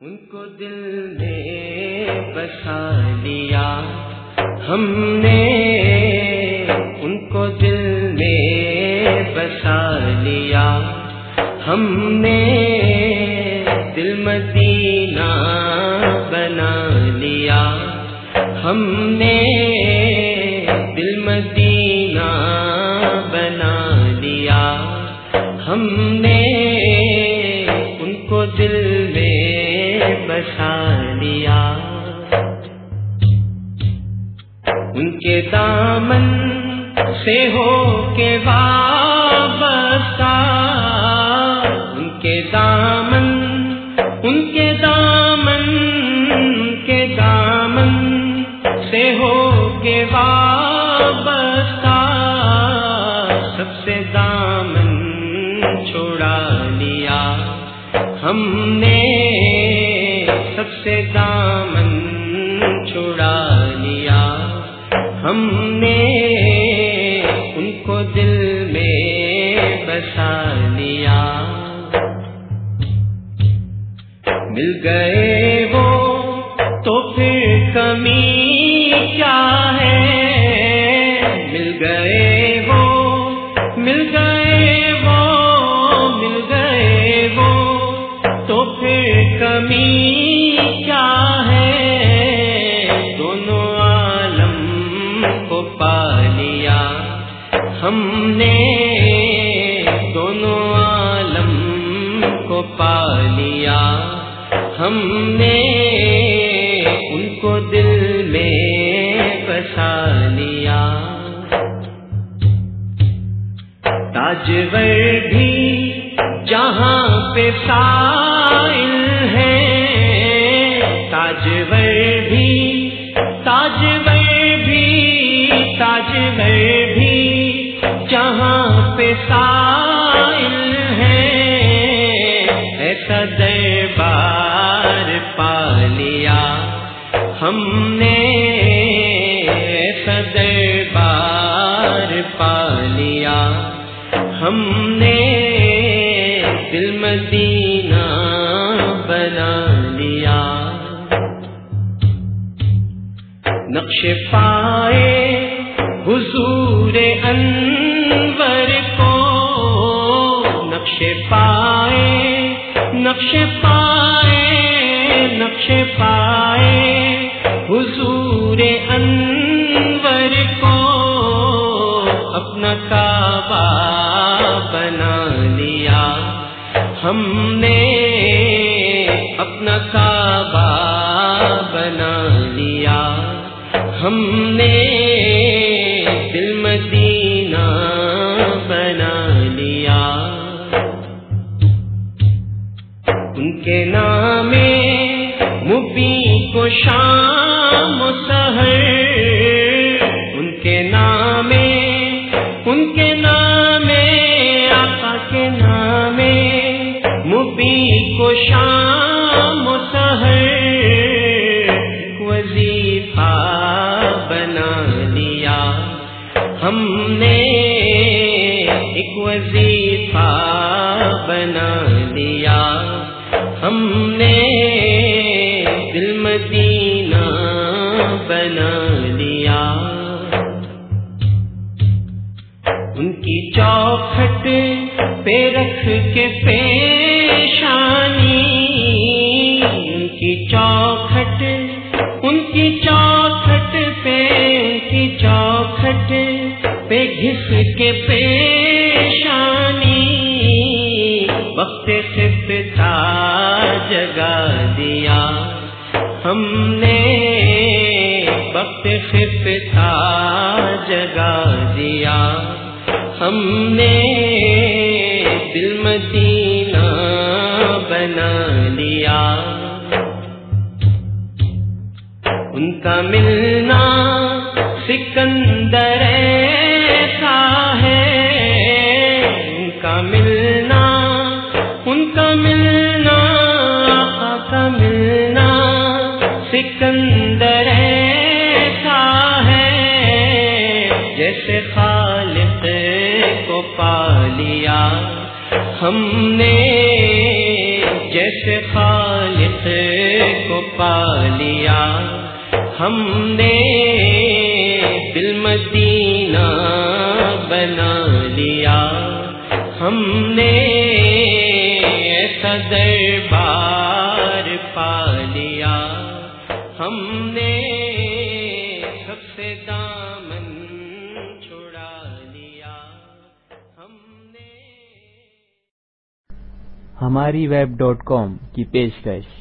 ان کو دل میں بسا لیا۔ ہم نے ان کو دل میں بسا لیا۔ ہم نے دل مدینہ بنا لیا۔ ہم نے دل مدینہ بنا لیا۔ ہم نے ان کو دل میں لیا ان کے دامن سے ہو کے وابستہ۔ ان کے دامن، ان کے دامن، ان کے دامن سے ہو کے وابستہ۔ سب سے دامن چھوڑا لیا۔ ہم نے سب سے دامن چھڑا لیا۔ ہم نے ان کو دل میں بسا لیا۔ مل گئے وہ تو پھر کمی کیا ہے؟ مل گئے وہ، مل گئے وہ، مل گئے وہ تو پھر کمی ہم نے دونوں عالم کو پا لیا۔ ہم نے ان کو دل میں بسا لیا۔ تاجور بھی جہاں پہ سائل ہے تاجور بھی تاجور بھی تاجور بھی۔ پہ سائل ہے، ایسا دربار پا لیا۔ ہم نے ایسا دربار پا لیا۔ ہم نے دل مدینہ بنا لیا۔ نقش پائے حضور انور نقش پائے نقش پائے، حضور انور کو اپنا کعبہ بنا لیا۔ ہم نے اپنا کعبہ بنا لیا۔ ہم نے مبی کو شام سہر، ان کے نام ان کے نام آقا کے نام مبی کو شام سہر، وظیفہ بنا لیا۔ ہم نے ایک وظیفہ بنا لیا۔ ہم نے مدینہ بنا لیا۔ ان کی چوکھٹ پہ رکھ کے پیشانی۔ ان کی چوکھٹ، ان کی چوکھٹ پہ کی چوکھٹ پہ گھس کے پیشانی۔ وقت خفتا جگا دیا۔ ہم نے وقت خفتا جگا دیا۔ ہم نے دل مدینہ بنا لیا۔ ان کا ملنا سکندر سکندر ایسا ہے، جیسے خالق کو پا لیا۔ ہم نے جیسے خالق کو پا لیا۔ ہم نے دل مدینہ بنا لیا۔ ہم نے ایسا دربار پا ہم نے سب سے دامن چھڑا لیا۔ ہم نے ہماری ویب ڈاٹ کام کی پیشکش۔